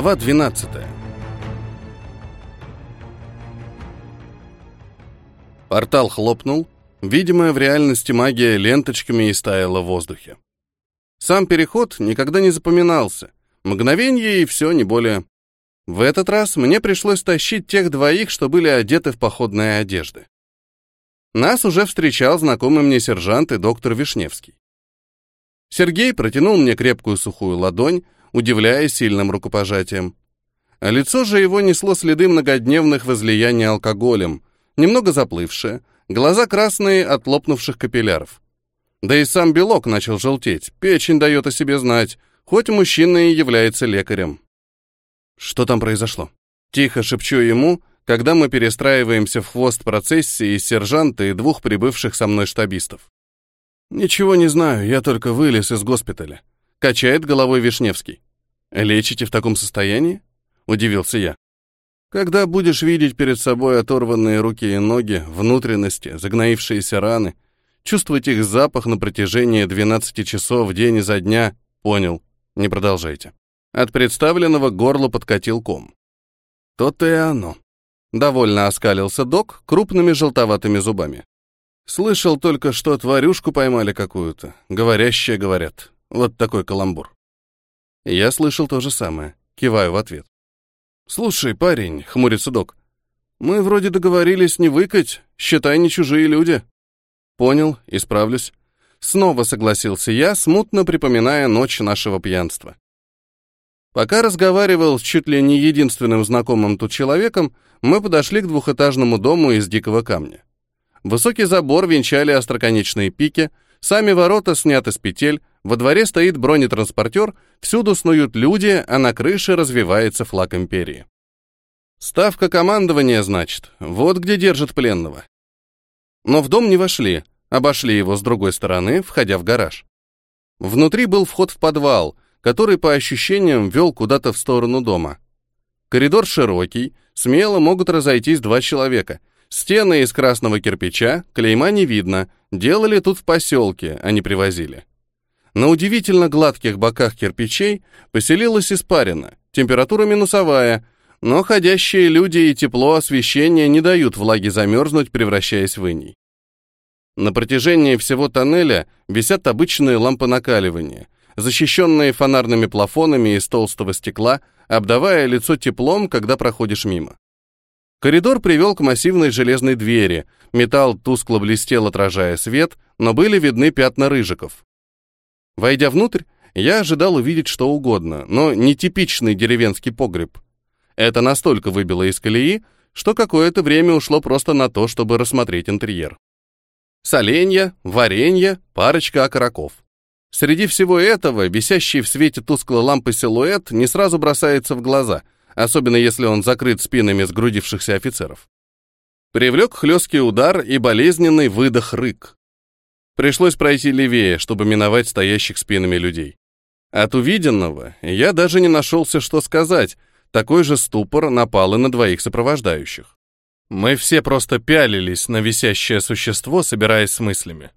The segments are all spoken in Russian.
Глава 12. Портал хлопнул. Видимая в реальности магия ленточками истаяла в воздухе. Сам переход никогда не запоминался. Мгновение и все, не более. В этот раз мне пришлось тащить тех двоих, что были одеты в походные одежды. Нас уже встречал знакомый мне сержант и доктор Вишневский. Сергей протянул мне крепкую сухую ладонь, удивляя сильным рукопожатием. А лицо же его несло следы многодневных возлияний алкоголем, немного заплывшее, глаза красные от лопнувших капилляров. Да и сам белок начал желтеть, печень дает о себе знать, хоть мужчина и является лекарем. Что там произошло? Тихо шепчу ему, когда мы перестраиваемся в хвост процессии из сержанта и двух прибывших со мной штабистов. Ничего не знаю, я только вылез из госпиталя. Качает головой Вишневский. Лечите в таком состоянии? Удивился я. Когда будешь видеть перед собой оторванные руки и ноги, внутренности, загноившиеся раны, чувствовать их запах на протяжении 12 часов день изо дня, понял, не продолжайте. От представленного горло подкатил ком. То-то и оно. Довольно оскалился док крупными желтоватыми зубами. Слышал только, что тварюшку поймали какую-то. Говорящие говорят. Вот такой каламбур. Я слышал то же самое. Киваю в ответ. «Слушай, парень», — хмурится док, «мы вроде договорились не выкать, считай, не чужие люди». «Понял, исправлюсь». Снова согласился я, смутно припоминая ночь нашего пьянства. Пока разговаривал с чуть ли не единственным знакомым тут человеком, мы подошли к двухэтажному дому из дикого камня. Высокий забор венчали остроконечные пики, сами ворота сняты с петель, во дворе стоит бронетранспортер, всюду снуют люди, а на крыше развивается флаг империи. Ставка командования, значит, вот где держит пленного. Но в дом не вошли, обошли его с другой стороны, входя в гараж. Внутри был вход в подвал, который, по ощущениям, вел куда-то в сторону дома. Коридор широкий, смело могут разойтись два человека. Стены из красного кирпича, клейма не видно, делали тут в поселке, а не привозили. На удивительно гладких боках кирпичей поселилась испарина, температура минусовая, но ходящие люди и тепло освещения не дают влаге замерзнуть, превращаясь в иней. На протяжении всего тоннеля висят обычные лампы накаливания, защищенные фонарными плафонами из толстого стекла, обдавая лицо теплом, когда проходишь мимо. Коридор привел к массивной железной двери, металл тускло блестел, отражая свет, но были видны пятна рыжиков. Войдя внутрь, я ожидал увидеть что угодно, но не типичный деревенский погреб. Это настолько выбило из колеи, что какое-то время ушло просто на то, чтобы рассмотреть интерьер. Соленья, варенье, парочка окороков. Среди всего этого, висящий в свете тусклой лампы силуэт не сразу бросается в глаза, особенно если он закрыт спинами сгрудившихся офицеров. Привлек хлесткий удар и болезненный выдох-рык. Пришлось пройти левее, чтобы миновать стоящих спинами людей. От увиденного я даже не нашелся, что сказать, такой же ступор напал и на двоих сопровождающих. Мы все просто пялились на висящее существо, собираясь с мыслями.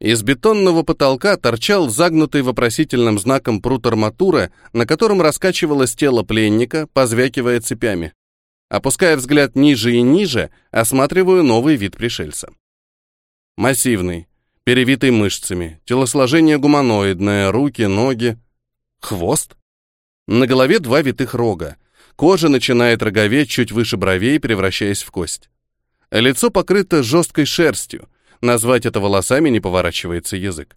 Из бетонного потолка торчал загнутый вопросительным знаком прут арматуры, на котором раскачивалось тело пленника, позвякивая цепями. Опуская взгляд ниже и ниже, осматриваю новый вид пришельца. Массивный, перевитый мышцами, телосложение гуманоидное, руки, ноги. Хвост? На голове два витых рога. Кожа начинает роговеть чуть выше бровей, превращаясь в кость. Лицо покрыто жесткой шерстью. Назвать это волосами не поворачивается язык.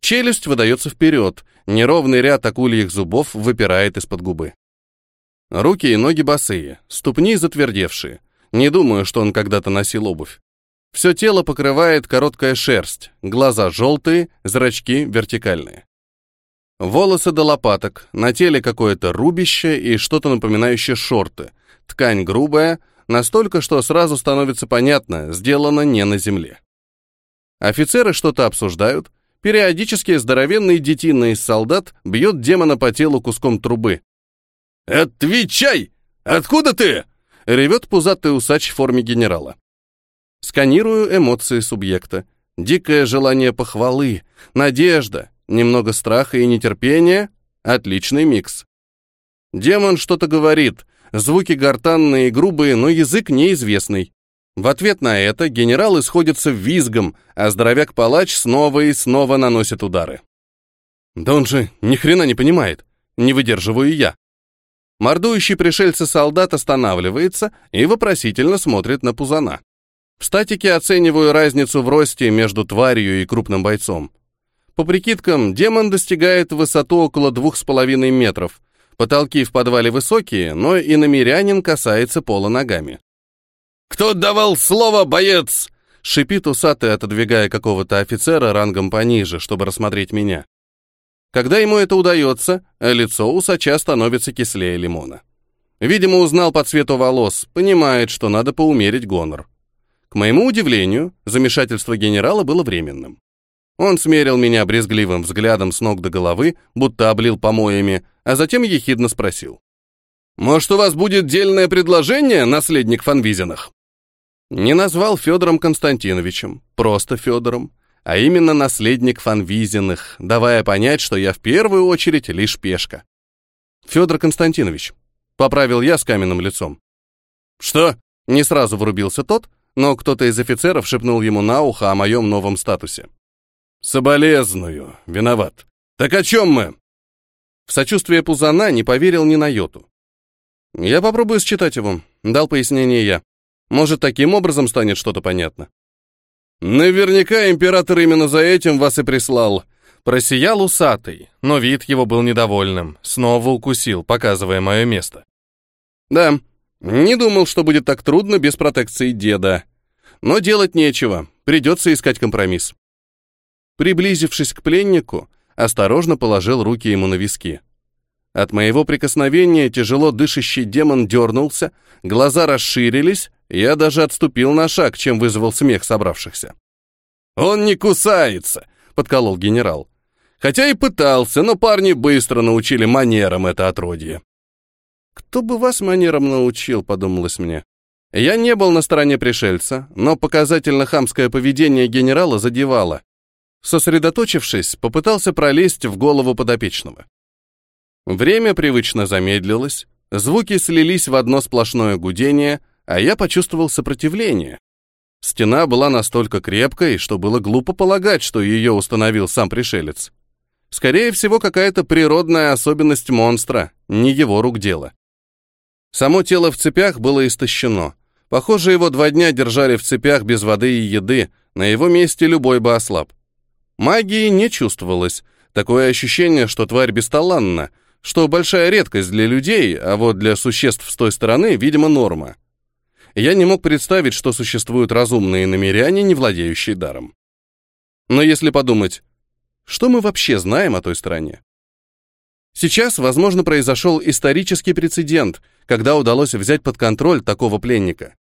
Челюсть выдается вперед, неровный ряд акульих зубов выпирает из-под губы. Руки и ноги босые, ступни затвердевшие. Не думаю, что он когда-то носил обувь. Все тело покрывает короткая шерсть, глаза желтые, зрачки вертикальные. Волосы до лопаток, на теле какое-то рубище и что-то напоминающее шорты. Ткань грубая, настолько, что сразу становится понятно, сделано не на земле. Офицеры что-то обсуждают, периодически здоровенный детина из солдат бьет демона по телу куском трубы. «Отвечай! Откуда ты?» — ревет пузатый усач в форме генерала. Сканирую эмоции субъекта. Дикое желание похвалы, надежда, немного страха и нетерпения — отличный микс. Демон что-то говорит, звуки гортанные и грубые, но язык неизвестный. В ответ на это генерал исходится визгом, а здоровяк-палач снова и снова наносит удары. Да он же ни хрена не понимает. Не выдерживаю я. Мордующий пришельца солдат останавливается и вопросительно смотрит на Пузана. В статике оцениваю разницу в росте между тварью и крупным бойцом. По прикидкам, демон достигает высоту около двух с половиной метров. Потолки в подвале высокие, но и намерянин касается пола ногами. «Кто давал слово, боец?» — шипит усатый, отодвигая какого-то офицера рангом пониже, чтобы рассмотреть меня. Когда ему это удается, лицо усача становится кислее лимона. Видимо, узнал по цвету волос, понимает, что надо поумерить гонор. К моему удивлению, замешательство генерала было временным. Он смерил меня брезгливым взглядом с ног до головы, будто облил помоями, а затем ехидно спросил. «Может, у вас будет дельное предложение, наследник Фанвизинах?» Не назвал Федором Константиновичем, просто Федором, а именно наследник Фанвизиных, давая понять, что я в первую очередь лишь пешка. Федор Константинович, поправил я с каменным лицом. Что? Не сразу врубился тот, но кто-то из офицеров шепнул ему на ухо о моем новом статусе. «Соболезную, виноват. Так о чем мы?» В сочувствие Пузана не поверил ни на йоту. «Я попробую считать его», — дал пояснение я. «Может, таким образом станет что-то понятно». Наверняка император именно за этим вас и прислал. Просиял усатый, но вид его был недовольным. Снова укусил, показывая мое место. Да, не думал, что будет так трудно без протекции деда. Но делать нечего, придется искать компромисс. Приблизившись к пленнику, осторожно положил руки ему на виски. От моего прикосновения тяжело дышащий демон дернулся, глаза расширились, я даже отступил на шаг, чем вызвал смех собравшихся. «Он не кусается!» — подколол генерал. Хотя и пытался, но парни быстро научили манерам это отродье. «Кто бы вас манерам научил?» — подумалось мне. Я не был на стороне пришельца, но показательно хамское поведение генерала задевало. Сосредоточившись, попытался пролезть в голову подопечного. Время привычно замедлилось, звуки слились в одно сплошное гудение — а я почувствовал сопротивление. Стена была настолько крепкой, что было глупо полагать, что ее установил сам пришелец. Скорее всего, какая-то природная особенность монстра, не его рук дело. Само тело в цепях было истощено. Похоже, его два дня держали в цепях без воды и еды, на его месте любой бы ослаб. Магии не чувствовалось, такое ощущение, что тварь бесталанна, что большая редкость для людей, а вот для существ с той стороны, видимо, норма я не мог представить, что существуют разумные намеряне, не владеющие даром. Но если подумать, что мы вообще знаем о той стране? Сейчас, возможно, произошел исторический прецедент, когда удалось взять под контроль такого пленника.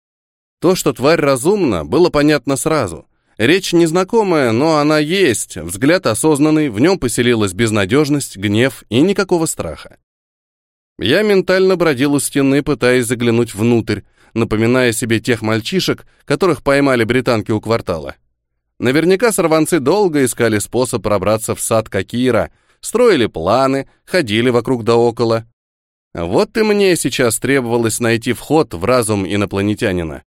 То, что тварь разумна, было понятно сразу. Речь незнакомая, но она есть, взгляд осознанный, в нем поселилась безнадежность, гнев и никакого страха. Я ментально бродил у стены, пытаясь заглянуть внутрь, напоминая себе тех мальчишек, которых поймали британки у квартала. Наверняка сорванцы долго искали способ пробраться в сад Какира, строили планы, ходили вокруг да около. Вот и мне сейчас требовалось найти вход в разум инопланетянина.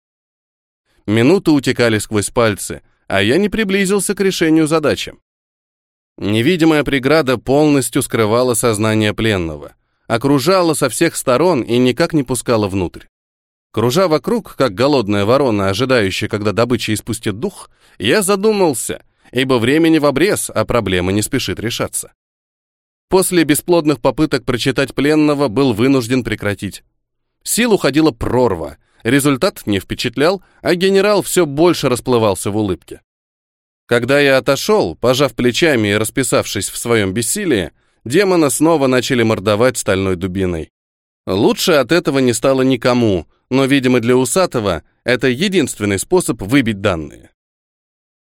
Минуты утекали сквозь пальцы, а я не приблизился к решению задачи. Невидимая преграда полностью скрывала сознание пленного, окружала со всех сторон и никак не пускала внутрь. Кружа вокруг, как голодная ворона, ожидающая, когда добыча испустит дух, я задумался, ибо времени в обрез, а проблема не спешит решаться. После бесплодных попыток прочитать пленного был вынужден прекратить. Сил уходила прорва, результат не впечатлял, а генерал все больше расплывался в улыбке. Когда я отошел, пожав плечами и расписавшись в своем бессилии, демона снова начали мордовать стальной дубиной. Лучше от этого не стало никому, но, видимо, для Усатого это единственный способ выбить данные.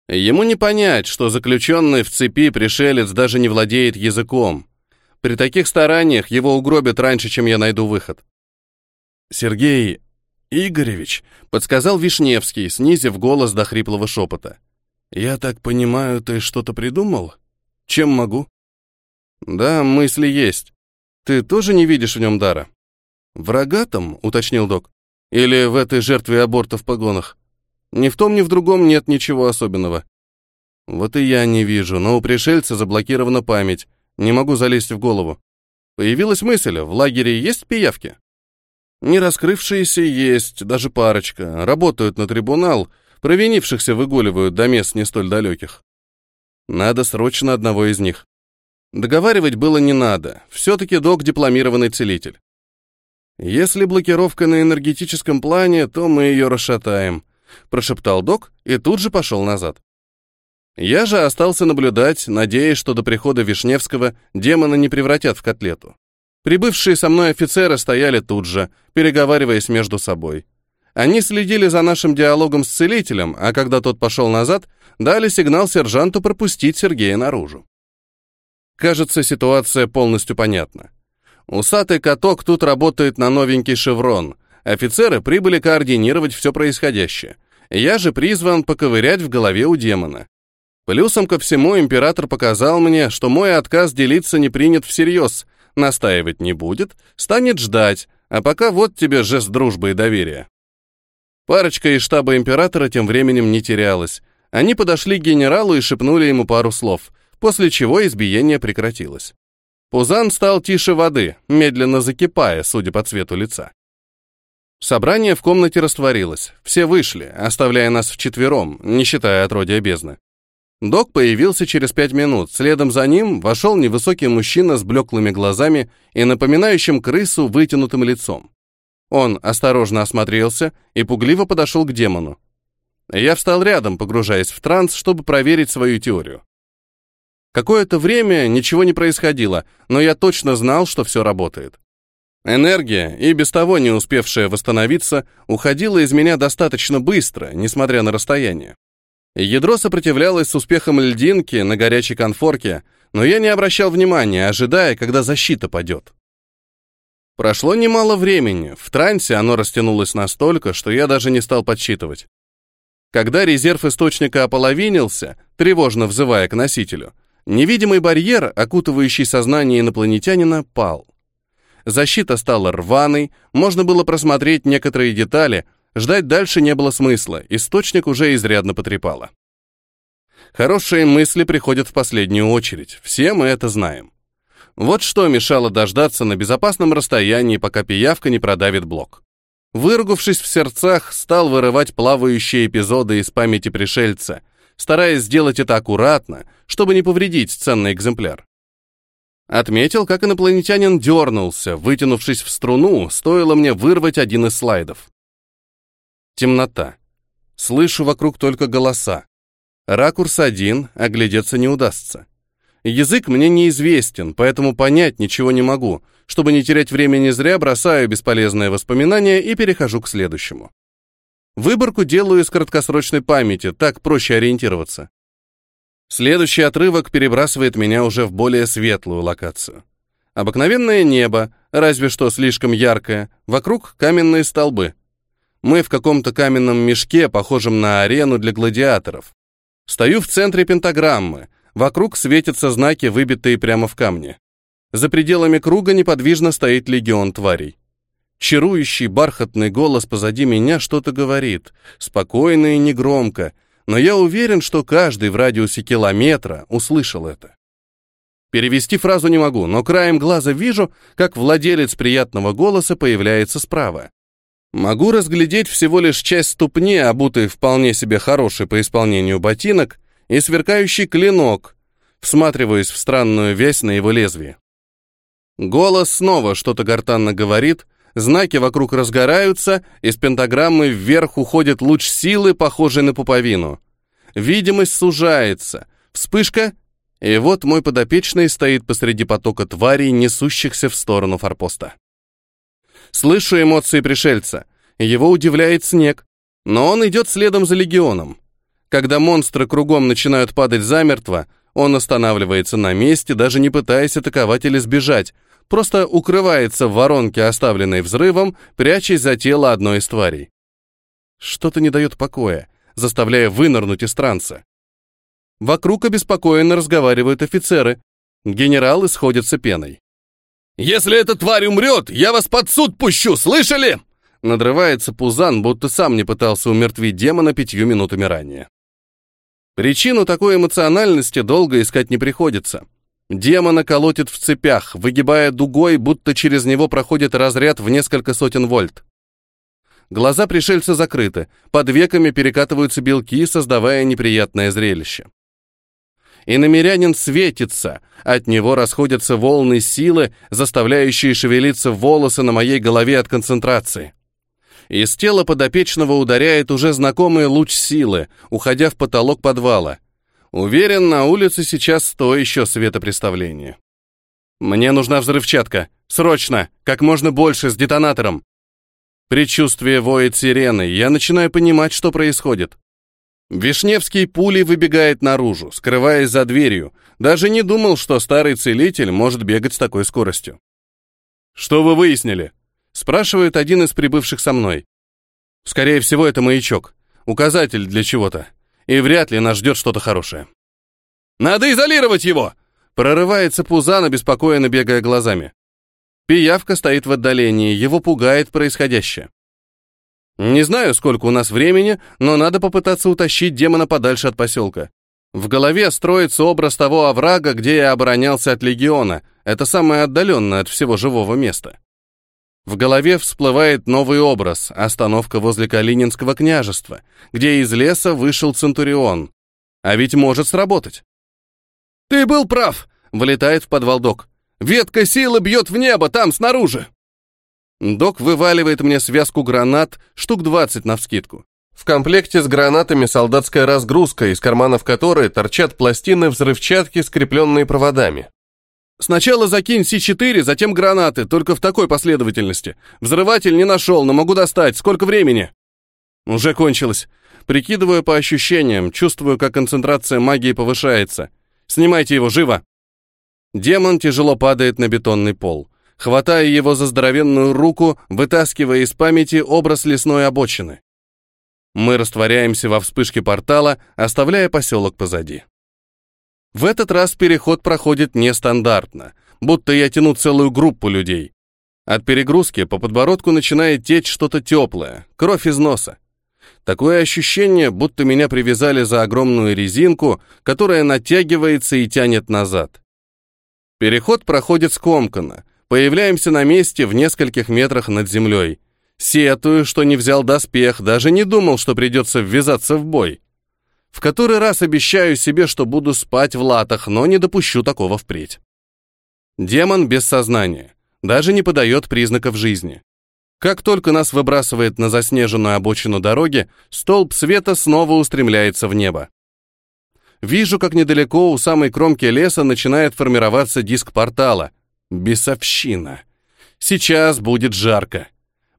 Ему не понять, что заключенный в цепи пришелец даже не владеет языком. При таких стараниях его угробят раньше, чем я найду выход. «Сергей Игоревич», — подсказал Вишневский, снизив голос до хриплого шепота. «Я так понимаю, ты что-то придумал? Чем могу?» «Да, мысли есть. Ты тоже не видишь в нем дара? В рогатом, уточнил док. Или в этой жертве аборта в погонах? Ни в том, ни в другом нет ничего особенного. Вот и я не вижу, но у пришельца заблокирована память. Не могу залезть в голову. Появилась мысль, в лагере есть пиявки? Не раскрывшиеся есть, даже парочка. Работают на трибунал, провинившихся выгуливают до мест не столь далеких. Надо срочно одного из них. Договаривать было не надо, все-таки док дипломированный целитель. Если блокировка на энергетическом плане, то мы ее расшатаем, прошептал док и тут же пошел назад. Я же остался наблюдать, надеясь, что до прихода Вишневского демона не превратят в котлету. Прибывшие со мной офицеры стояли тут же, переговариваясь между собой. Они следили за нашим диалогом с целителем, а когда тот пошел назад, дали сигнал сержанту пропустить Сергея наружу. Кажется, ситуация полностью понятна. Усатый каток тут работает на новенький шеврон. Офицеры прибыли координировать все происходящее. Я же призван поковырять в голове у демона. Плюсом ко всему император показал мне, что мой отказ делиться не принят всерьез, настаивать не будет, станет ждать, а пока вот тебе жест дружбы и доверия. Парочка из штаба императора тем временем не терялась. Они подошли к генералу и шепнули ему пару слов, после чего избиение прекратилось. Пузан стал тише воды, медленно закипая, судя по цвету лица. Собрание в комнате растворилось. Все вышли, оставляя нас вчетвером, не считая отродья бездны. Док появился через пять минут. Следом за ним вошел невысокий мужчина с блеклыми глазами и напоминающим крысу вытянутым лицом. Он осторожно осмотрелся и пугливо подошел к демону. Я встал рядом, погружаясь в транс, чтобы проверить свою теорию. Какое-то время ничего не происходило, но я точно знал, что все работает. Энергия, и без того не успевшая восстановиться, уходила из меня достаточно быстро, несмотря на расстояние. Ядро сопротивлялось с успехом льдинки на горячей конфорке, но я не обращал внимания, ожидая, когда защита падет. Прошло немало времени, в трансе оно растянулось настолько, что я даже не стал подсчитывать. Когда резерв источника ополовинился, тревожно взывая к носителю, невидимый барьер, окутывающий сознание инопланетянина, пал. Защита стала рваной, можно было просмотреть некоторые детали — Ждать дальше не было смысла, источник уже изрядно потрепало. Хорошие мысли приходят в последнюю очередь, все мы это знаем. Вот что мешало дождаться на безопасном расстоянии, пока пиявка не продавит блок. Выругавшись в сердцах, стал вырывать плавающие эпизоды из памяти пришельца, стараясь сделать это аккуратно, чтобы не повредить ценный экземпляр. Отметил, как инопланетянин дернулся, вытянувшись в струну, стоило мне вырвать один из слайдов. Темнота. Слышу вокруг только голоса. Ракурс один, оглядеться не удастся. Язык мне неизвестен, поэтому понять ничего не могу. Чтобы не терять времени зря, бросаю бесполезные воспоминания и перехожу к следующему. Выборку делаю из краткосрочной памяти, так проще ориентироваться. Следующий отрывок перебрасывает меня уже в более светлую локацию. Обыкновенное небо, разве что слишком яркое, вокруг каменные столбы. Мы в каком-то каменном мешке, похожем на арену для гладиаторов. Стою в центре пентаграммы. Вокруг светятся знаки, выбитые прямо в камне. За пределами круга неподвижно стоит легион тварей. Чарующий бархатный голос позади меня что-то говорит, спокойно и негромко, но я уверен, что каждый в радиусе километра услышал это. Перевести фразу не могу, но краем глаза вижу, как владелец приятного голоса появляется справа. Могу разглядеть всего лишь часть ступни, обутой вполне себе хороший по исполнению ботинок, и сверкающий клинок, всматриваясь в странную вязь на его лезвии. Голос снова что-то гортанно говорит, знаки вокруг разгораются, из пентаграммы вверх уходит луч силы, похожий на пуповину. Видимость сужается, вспышка, и вот мой подопечный стоит посреди потока тварей, несущихся в сторону форпоста. Слышу эмоции пришельца. Его удивляет снег. Но он идет следом за легионом. Когда монстры кругом начинают падать замертво, он останавливается на месте, даже не пытаясь атаковать или сбежать, просто укрывается в воронке, оставленной взрывом, прячась за тело одной из тварей. Что-то не дает покоя, заставляя вынырнуть из транса. Вокруг обеспокоенно разговаривают офицеры. Генералы сходятся пеной. Если эта тварь умрет, я вас под суд пущу, слышали?» Надрывается Пузан, будто сам не пытался умертвить демона пятью минутами ранее. Причину такой эмоциональности долго искать не приходится. Демона колотит в цепях, выгибая дугой, будто через него проходит разряд в несколько сотен вольт. Глаза пришельца закрыты, под веками перекатываются белки, создавая неприятное зрелище. И намерянин светится, от него расходятся волны силы, заставляющие шевелиться волосы на моей голове от концентрации. Из тела подопечного ударяет уже знакомый луч силы, уходя в потолок подвала. Уверен, на улице сейчас то еще светопреставление. Мне нужна взрывчатка. Срочно! Как можно больше, с детонатором. Предчувствие воет сирены, я начинаю понимать, что происходит. Вишневский пулей выбегает наружу, скрываясь за дверью. Даже не думал, что старый целитель может бегать с такой скоростью. «Что вы выяснили?» Спрашивает один из прибывших со мной. Скорее всего, это маячок. Указатель для чего-то. И вряд ли нас ждет что-то хорошее. «Надо изолировать его!» Прорывается Пузан, обеспокоенно бегая глазами. Пиявка стоит в отдалении, его пугает происходящее. Не знаю, сколько у нас времени, но надо попытаться утащить демона подальше от поселка. В голове строится образ того оврага, где я оборонялся от легиона. Это самое отдаленное от всего живого места. В голове всплывает новый образ — остановка возле Калининского княжества, где из леса вышел Центурион. А ведь может сработать. «Ты был прав!» — вылетает в подвал док. «Ветка силы бьет в небо, там, снаружи!» Док вываливает мне связку гранат, штук 20 навскидку. В комплекте с гранатами солдатская разгрузка, из карманов которой торчат пластины взрывчатки, скрепленные проводами. Сначала закинь С4, затем гранаты, только в такой последовательности. Взрыватель не нашел, но могу достать. Сколько времени? Уже кончилось. Прикидываю по ощущениям, чувствую, как концентрация магии повышается. Снимайте его, живо! Демон тяжело падает на бетонный пол. Хватая его за здоровенную руку, вытаскивая из памяти образ лесной обочины. Мы растворяемся во вспышке портала, оставляя поселок позади. В этот раз переход проходит нестандартно, будто я тяну целую группу людей. От перегрузки по подбородку начинает течь что-то теплое, кровь из носа. Такое ощущение, будто меня привязали за огромную резинку, которая натягивается и тянет назад. Переход проходит скомканно. Появляемся на месте в нескольких метрах над землей. Сетую, что не взял доспех, даже не думал, что придется ввязаться в бой. В который раз обещаю себе, что буду спать в латах, но не допущу такого впредь. Демон без сознания, даже не подает признаков жизни. Как только нас выбрасывает на заснеженную обочину дороги, столб света снова устремляется в небо. Вижу, как недалеко у самой кромки леса начинает формироваться диск портала. Бесовщина. Сейчас будет жарко.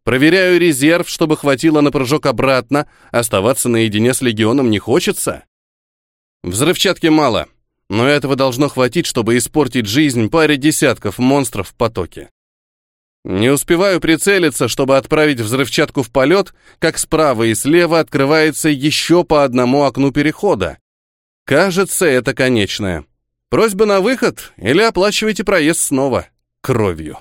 Проверяю резерв, чтобы хватило на прыжок обратно. Оставаться наедине с легионом не хочется. Взрывчатки мало, но этого должно хватить, чтобы испортить жизнь паре десятков монстров в потоке. Не успеваю прицелиться, чтобы отправить взрывчатку в полет, как справа и слева открывается еще по одному окну перехода. Кажется, это конечное. Просьба на выход или оплачивайте проезд снова. Кровью.